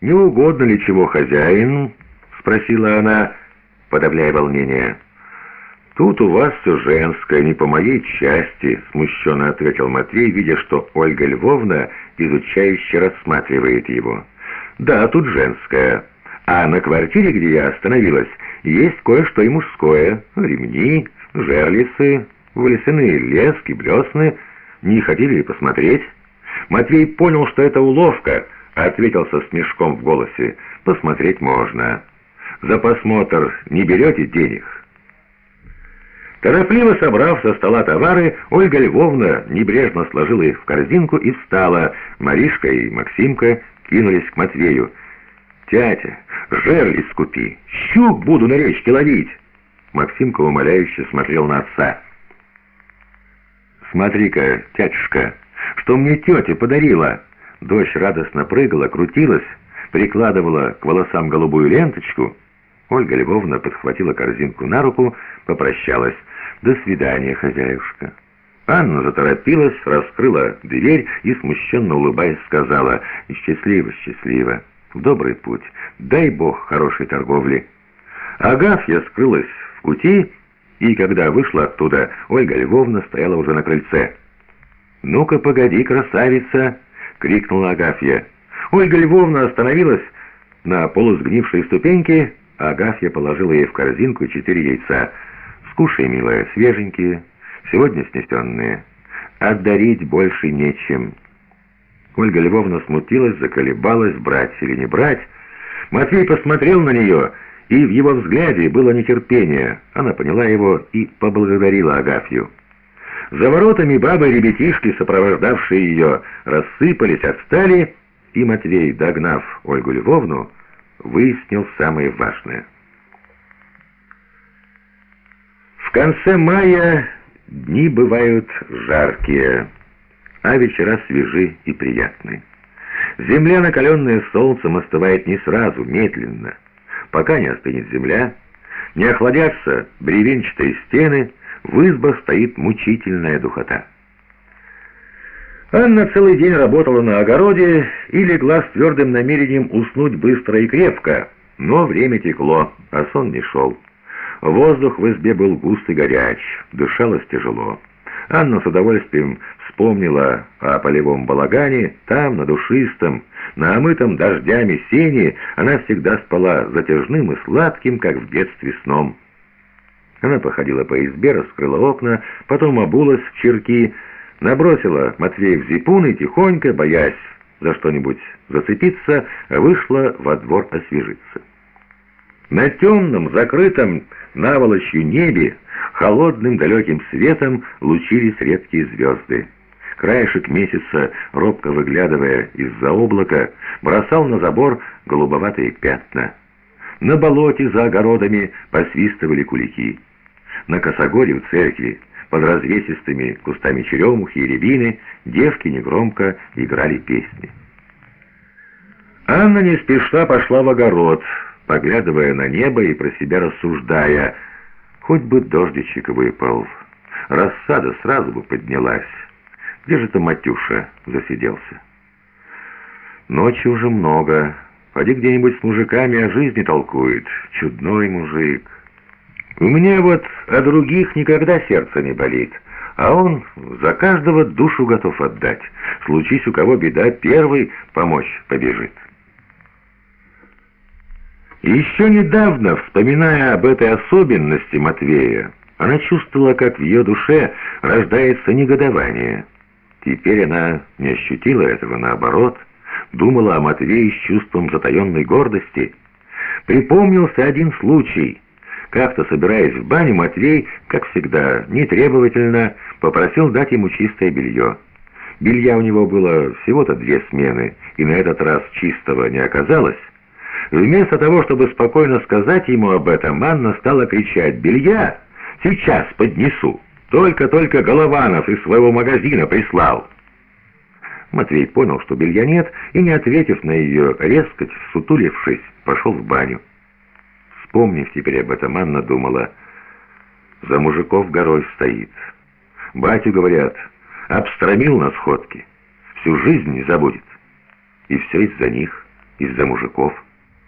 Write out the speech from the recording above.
«Не угодно ли чего хозяин?» — спросила она, подавляя волнение. «Тут у вас все женское, не по моей части», — смущенно ответил Матвей, видя, что Ольга Львовна изучающе рассматривает его. «Да, тут женское. А на квартире, где я остановилась, есть кое-что и мужское. Ремни, жерлицы, волосяные лески, блесны. Не хотели ли посмотреть?» Матвей понял, что это уловка, ответил со смешком в голосе. «Посмотреть можно. За просмотр не берете денег?» Торопливо собрав со стола товары, Ольга Львовна небрежно сложила их в корзинку и встала. Маришка и Максимка кинулись к Матвею. «Тятя, жерлиц купи, щук буду на речке ловить!» Максимка умоляюще смотрел на отца. «Смотри-ка, тятюшка, что мне тетя подарила!» Дочь радостно прыгала, крутилась, прикладывала к волосам голубую ленточку. Ольга Львовна подхватила корзинку на руку, попрощалась. «До свидания, хозяюшка». Анна заторопилась, раскрыла дверь и, смущенно улыбаясь, сказала «Счастливо, счастливо, в добрый путь, дай Бог хорошей торговли». Агафья скрылась в кути, и когда вышла оттуда, Ольга Львовна стояла уже на крыльце. «Ну-ка, погоди, красавица!» — крикнула Агафья. Ольга Львовна остановилась на полусгнившей ступеньке, Агафья положила ей в корзинку четыре яйца. «Скушай, милая, свеженькие, сегодня снесенные. Отдарить больше нечем». Ольга Львовна смутилась, заколебалась, брать или не брать. Матвей посмотрел на нее, и в его взгляде было нетерпение. Она поняла его и поблагодарила Агафью. За воротами бабы и ребятишки, сопровождавшие ее, рассыпались, отстали, и Матвей, догнав Ольгу Львовну, выяснил самое важное. В конце мая дни бывают жаркие, а вечера свежи и приятны. Земля, накаленная солнцем, остывает не сразу, медленно. Пока не остынет земля, не охладятся бревенчатые стены, в избах стоит мучительная духота. Анна целый день работала на огороде и легла с твердым намерением уснуть быстро и крепко, но время текло, а сон не шел. Воздух в избе был густ и горяч, дышалось тяжело. Анна с удовольствием вспомнила о полевом балагане, там, на душистом, на омытом дождями сене, она всегда спала затяжным и сладким, как в детстве сном. Она походила по избе, раскрыла окна, потом обулась в черки, набросила Матвея в зипун и тихонько, боясь за что-нибудь зацепиться, вышла во двор освежиться. На темном, закрытом наволочью небе холодным далеким светом лучились редкие звезды. Краешек месяца, робко выглядывая из-за облака, бросал на забор голубоватые пятна. На болоте за огородами посвистывали кулики. На косогоре в церкви под развесистыми кустами черемухи и рябины девки негромко играли песни. Анна не спеша пошла в огород, поглядывая на небо и про себя рассуждая, хоть бы дождичек выпал, рассада сразу бы поднялась. Где же-то Матюша засиделся? Ночи уже много, поди где-нибудь с мужиками о жизни толкует, чудной мужик». У меня вот о других никогда сердце не болит, а он за каждого душу готов отдать. Случись у кого беда, первый помочь побежит. Еще недавно, вспоминая об этой особенности Матвея, она чувствовала, как в ее душе рождается негодование. Теперь она не ощутила этого, наоборот, думала о Матвее с чувством затаенной гордости. Припомнился один случай — как-то, собираясь в баню, Матвей, как всегда, нетребовательно попросил дать ему чистое белье. Белья у него было всего-то две смены, и на этот раз чистого не оказалось. Вместо того, чтобы спокойно сказать ему об этом, Анна стала кричать «Белья! Сейчас поднесу! Только-только Голованов из своего магазина прислал!» Матвей понял, что белья нет, и, не ответив на ее резкость, сутулившись, пошел в баню. Вспомнив теперь об этом, Анна думала, за мужиков горой стоит. Батю, говорят, обстромил на сходке, всю жизнь не забудет. И все из-за них. из-за мужиков.